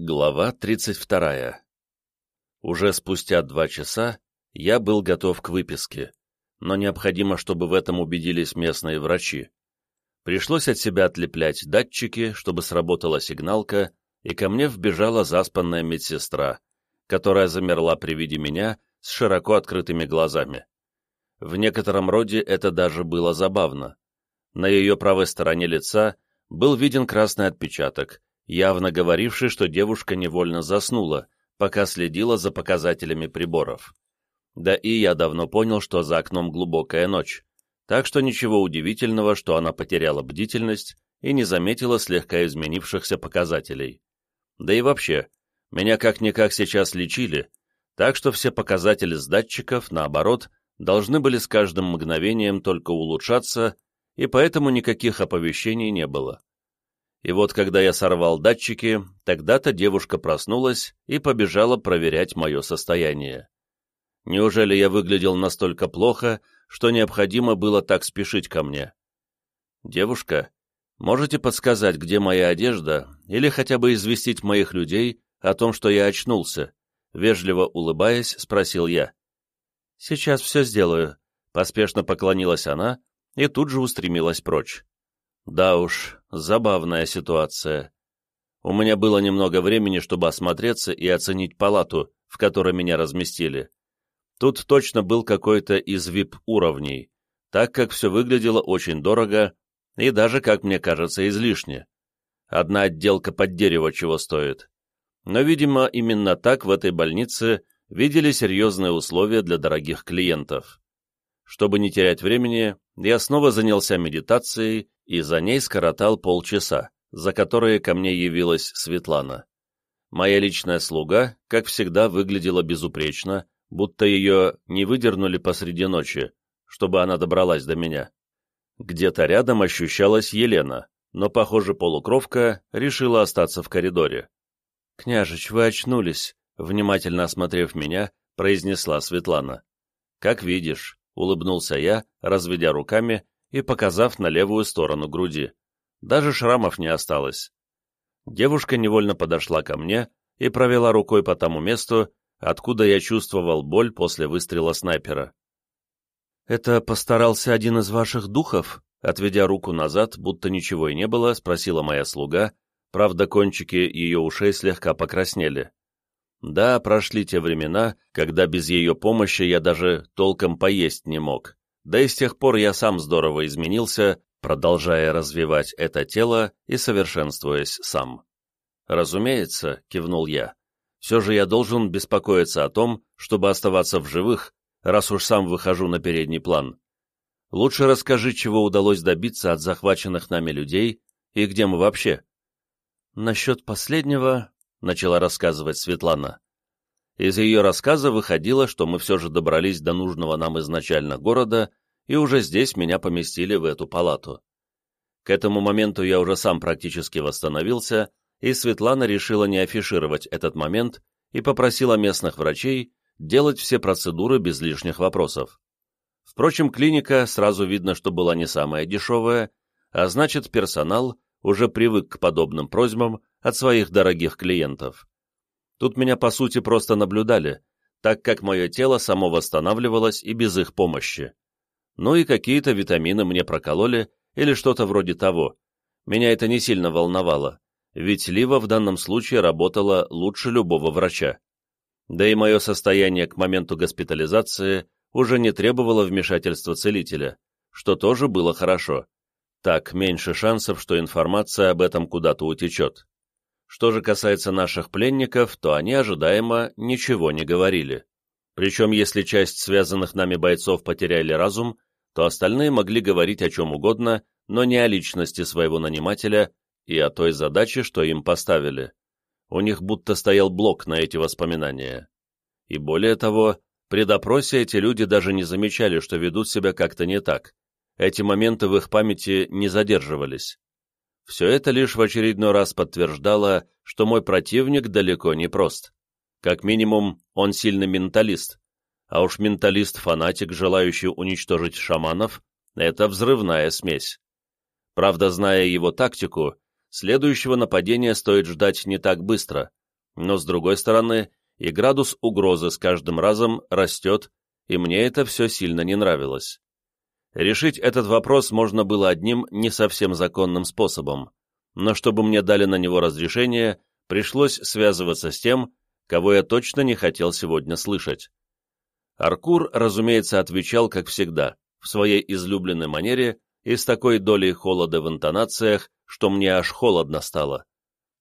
Глава 32. Уже спустя два часа я был готов к выписке, но необходимо, чтобы в этом убедились местные врачи. Пришлось от себя отлеплять датчики, чтобы сработала сигналка, и ко мне вбежала заспанная медсестра, которая замерла при виде меня с широко открытыми глазами. В некотором роде это даже было забавно. На ее правой стороне лица был виден красный отпечаток, явно говоривший, что девушка невольно заснула, пока следила за показателями приборов. Да и я давно понял, что за окном глубокая ночь, так что ничего удивительного, что она потеряла бдительность и не заметила слегка изменившихся показателей. Да и вообще, меня как-никак сейчас лечили, так что все показатели с датчиков, наоборот, должны были с каждым мгновением только улучшаться, и поэтому никаких оповещений не было. И вот когда я сорвал датчики, тогда-то девушка проснулась и побежала проверять мое состояние. Неужели я выглядел настолько плохо, что необходимо было так спешить ко мне? Девушка, можете подсказать, где моя одежда, или хотя бы известить моих людей о том, что я очнулся? Вежливо улыбаясь, спросил я. Сейчас все сделаю. Поспешно поклонилась она и тут же устремилась прочь. Да уж, забавная ситуация. У меня было немного времени, чтобы осмотреться и оценить палату, в которой меня разместили. Тут точно был какой-то из VIP-уровней, так как все выглядело очень дорого и даже, как мне кажется, излишне. Одна отделка под дерево чего стоит. Но, видимо, именно так в этой больнице видели серьезные условия для дорогих клиентов. Чтобы не терять времени, я снова занялся медитацией и за ней скоротал полчаса, за которые ко мне явилась Светлана. Моя личная слуга, как всегда, выглядела безупречно, будто ее не выдернули посреди ночи, чтобы она добралась до меня. Где-то рядом ощущалась Елена, но, похоже, полукровка решила остаться в коридоре. «Княжич, вы очнулись», — внимательно осмотрев меня, произнесла Светлана. «Как видишь», — улыбнулся я, разведя руками и показав на левую сторону груди. Даже шрамов не осталось. Девушка невольно подошла ко мне и провела рукой по тому месту, откуда я чувствовал боль после выстрела снайпера. «Это постарался один из ваших духов?» Отведя руку назад, будто ничего и не было, спросила моя слуга, правда, кончики ее ушей слегка покраснели. Да, прошли те времена, когда без ее помощи я даже толком поесть не мог. Да и с тех пор я сам здорово изменился, продолжая развивать это тело и совершенствуясь сам. «Разумеется», — кивнул я, — «все же я должен беспокоиться о том, чтобы оставаться в живых, раз уж сам выхожу на передний план. Лучше расскажи, чего удалось добиться от захваченных нами людей и где мы вообще». «Насчет последнего», — начала рассказывать Светлана. Из ее рассказа выходило, что мы все же добрались до нужного нам изначально города, и уже здесь меня поместили в эту палату. К этому моменту я уже сам практически восстановился, и Светлана решила не афишировать этот момент и попросила местных врачей делать все процедуры без лишних вопросов. Впрочем, клиника сразу видно, что была не самая дешевая, а значит, персонал уже привык к подобным просьбам от своих дорогих клиентов. Тут меня, по сути, просто наблюдали, так как мое тело само восстанавливалось и без их помощи. Ну и какие-то витамины мне прокололи или что-то вроде того. Меня это не сильно волновало, ведь Лива в данном случае работала лучше любого врача. Да и мое состояние к моменту госпитализации уже не требовало вмешательства целителя, что тоже было хорошо. Так, меньше шансов, что информация об этом куда-то утечет. Что же касается наших пленников, то они ожидаемо ничего не говорили. Причем, если часть связанных нами бойцов потеряли разум, то остальные могли говорить о чем угодно, но не о личности своего нанимателя и о той задаче, что им поставили. У них будто стоял блок на эти воспоминания. И более того, при допросе эти люди даже не замечали, что ведут себя как-то не так. Эти моменты в их памяти не задерживались. Все это лишь в очередной раз подтверждало, что мой противник далеко не прост. Как минимум, он сильный менталист. А уж менталист-фанатик, желающий уничтожить шаманов, это взрывная смесь. Правда, зная его тактику, следующего нападения стоит ждать не так быстро, но с другой стороны, и градус угрозы с каждым разом растет, и мне это все сильно не нравилось. Решить этот вопрос можно было одним не совсем законным способом, но чтобы мне дали на него разрешение, пришлось связываться с тем, кого я точно не хотел сегодня слышать. Аркур, разумеется, отвечал, как всегда, в своей излюбленной манере и с такой долей холода в интонациях, что мне аж холодно стало.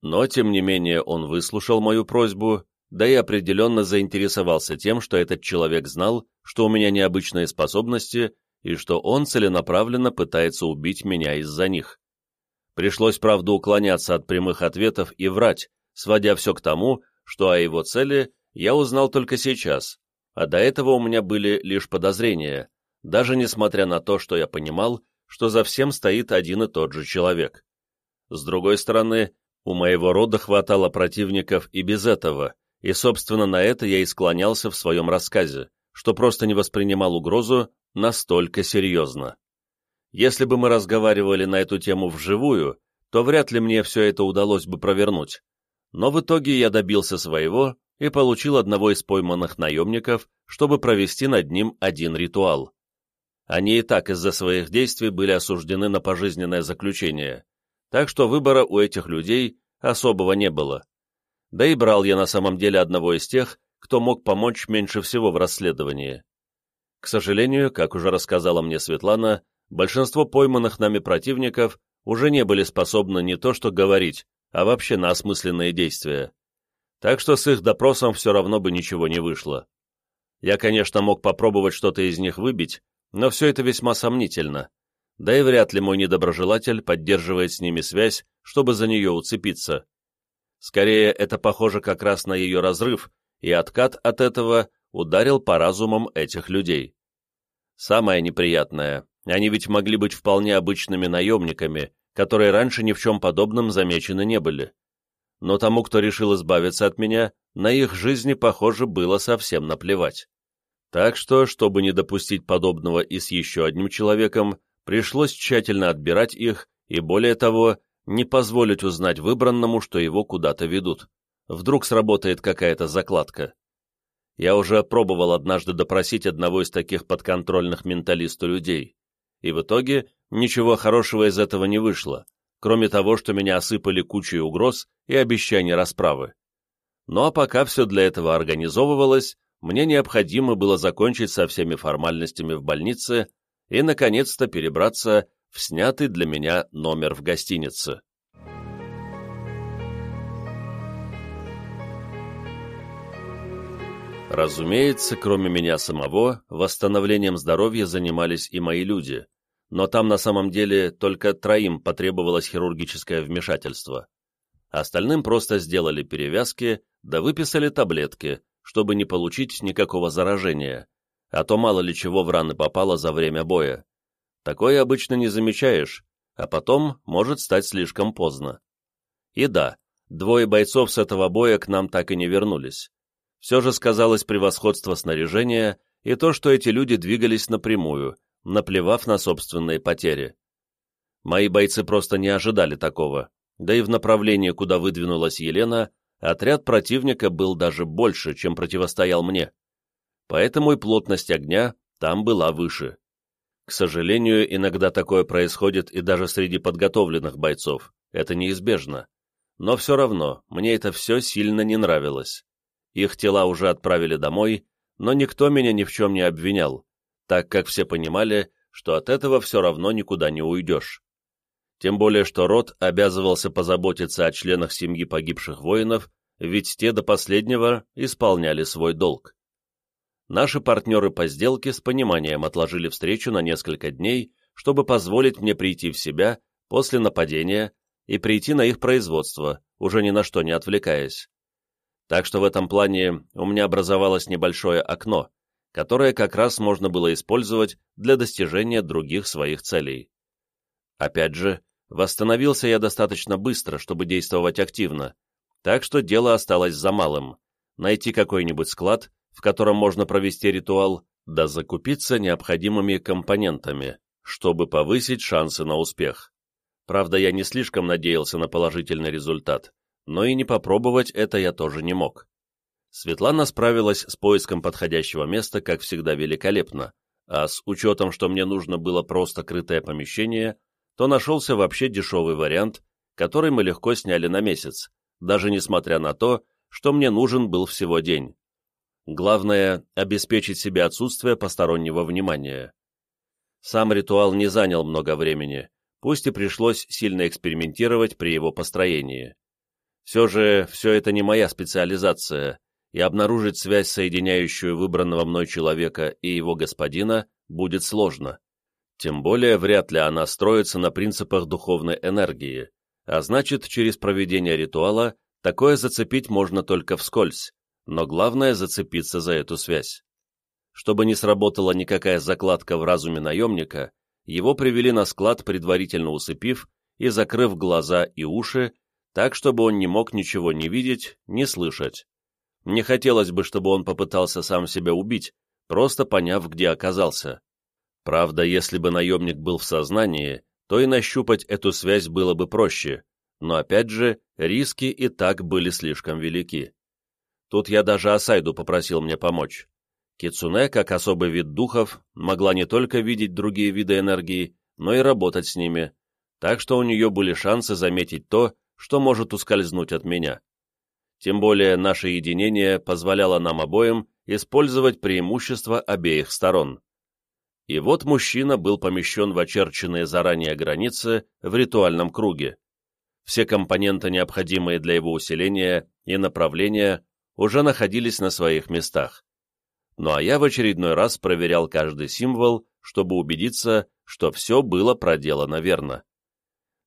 Но, тем не менее, он выслушал мою просьбу, да и определенно заинтересовался тем, что этот человек знал, что у меня необычные способности и что он целенаправленно пытается убить меня из-за них. Пришлось, правда, уклоняться от прямых ответов и врать, сводя все к тому, что о его цели я узнал только сейчас, а до этого у меня были лишь подозрения, даже несмотря на то, что я понимал, что за всем стоит один и тот же человек. С другой стороны, у моего рода хватало противников и без этого, и, собственно, на это я и склонялся в своем рассказе, что просто не воспринимал угрозу настолько серьезно. Если бы мы разговаривали на эту тему вживую, то вряд ли мне все это удалось бы провернуть. Но в итоге я добился своего и получил одного из пойманных наемников, чтобы провести над ним один ритуал. Они и так из-за своих действий были осуждены на пожизненное заключение, так что выбора у этих людей особого не было. Да и брал я на самом деле одного из тех, кто мог помочь меньше всего в расследовании. К сожалению, как уже рассказала мне Светлана, большинство пойманных нами противников уже не были способны не то что говорить, а вообще на осмысленные действия. Так что с их допросом все равно бы ничего не вышло. Я, конечно, мог попробовать что-то из них выбить, но все это весьма сомнительно. Да и вряд ли мой недоброжелатель поддерживает с ними связь, чтобы за нее уцепиться. Скорее, это похоже как раз на ее разрыв, и откат от этого ударил по разумам этих людей. Самое неприятное, они ведь могли быть вполне обычными наемниками, которые раньше ни в чем подобном замечены не были. Но тому, кто решил избавиться от меня, на их жизни, похоже, было совсем наплевать. Так что, чтобы не допустить подобного и с еще одним человеком, пришлось тщательно отбирать их и, более того, не позволить узнать выбранному, что его куда-то ведут. Вдруг сработает какая-то закладка. Я уже пробовал однажды допросить одного из таких подконтрольных менталисту людей, и в итоге ничего хорошего из этого не вышло, кроме того, что меня осыпали кучей угроз и обещаний расправы. Ну а пока все для этого организовывалось, мне необходимо было закончить со всеми формальностями в больнице и, наконец-то, перебраться в снятый для меня номер в гостинице. Разумеется, кроме меня самого, восстановлением здоровья занимались и мои люди, но там на самом деле только троим потребовалось хирургическое вмешательство. Остальным просто сделали перевязки, да выписали таблетки, чтобы не получить никакого заражения, а то мало ли чего в раны попало за время боя. Такое обычно не замечаешь, а потом может стать слишком поздно. И да, двое бойцов с этого боя к нам так и не вернулись. Все же сказалось превосходство снаряжения и то, что эти люди двигались напрямую, наплевав на собственные потери. Мои бойцы просто не ожидали такого, да и в направлении, куда выдвинулась Елена, отряд противника был даже больше, чем противостоял мне. Поэтому и плотность огня там была выше. К сожалению, иногда такое происходит и даже среди подготовленных бойцов. Это неизбежно. Но все равно, мне это все сильно не нравилось. Их тела уже отправили домой, но никто меня ни в чем не обвинял, так как все понимали, что от этого все равно никуда не уйдешь тем более что род обязывался позаботиться о членах семьи погибших воинов, ведь те до последнего исполняли свой долг. Наши партнеры по сделке с пониманием отложили встречу на несколько дней, чтобы позволить мне прийти в себя после нападения и прийти на их производство, уже ни на что не отвлекаясь. Так что в этом плане у меня образовалось небольшое окно, которое как раз можно было использовать для достижения других своих целей. Опять же, Восстановился я достаточно быстро, чтобы действовать активно, так что дело осталось за малым — найти какой-нибудь склад, в котором можно провести ритуал, да закупиться необходимыми компонентами, чтобы повысить шансы на успех. Правда, я не слишком надеялся на положительный результат, но и не попробовать это я тоже не мог. Светлана справилась с поиском подходящего места, как всегда, великолепно, а с учетом, что мне нужно было просто крытое помещение, то нашелся вообще дешевый вариант, который мы легко сняли на месяц, даже несмотря на то, что мне нужен был всего день. Главное — обеспечить себе отсутствие постороннего внимания. Сам ритуал не занял много времени, пусть и пришлось сильно экспериментировать при его построении. Все же все это не моя специализация, и обнаружить связь, соединяющую выбранного мной человека и его господина, будет сложно. Тем более вряд ли она строится на принципах духовной энергии, а значит, через проведение ритуала такое зацепить можно только вскользь, но главное зацепиться за эту связь. Чтобы не сработала никакая закладка в разуме наемника, его привели на склад, предварительно усыпив и закрыв глаза и уши, так, чтобы он не мог ничего не видеть, не слышать. Не хотелось бы, чтобы он попытался сам себя убить, просто поняв, где оказался. Правда, если бы наемник был в сознании, то и нащупать эту связь было бы проще, но опять же, риски и так были слишком велики. Тут я даже Асайду попросил мне помочь. Кицуне, как особый вид духов, могла не только видеть другие виды энергии, но и работать с ними, так что у нее были шансы заметить то, что может ускользнуть от меня. Тем более наше единение позволяло нам обоим использовать преимущества обеих сторон. И вот мужчина был помещен в очерченные заранее границы в ритуальном круге. Все компоненты, необходимые для его усиления и направления, уже находились на своих местах. Ну а я в очередной раз проверял каждый символ, чтобы убедиться, что все было проделано верно.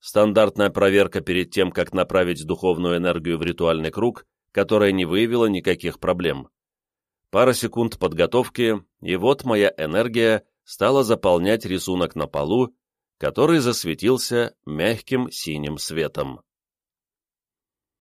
Стандартная проверка перед тем, как направить духовную энергию в ритуальный круг, которая не выявила никаких проблем. Пара секунд подготовки, и вот моя энергия стала заполнять рисунок на полу, который засветился мягким синим светом.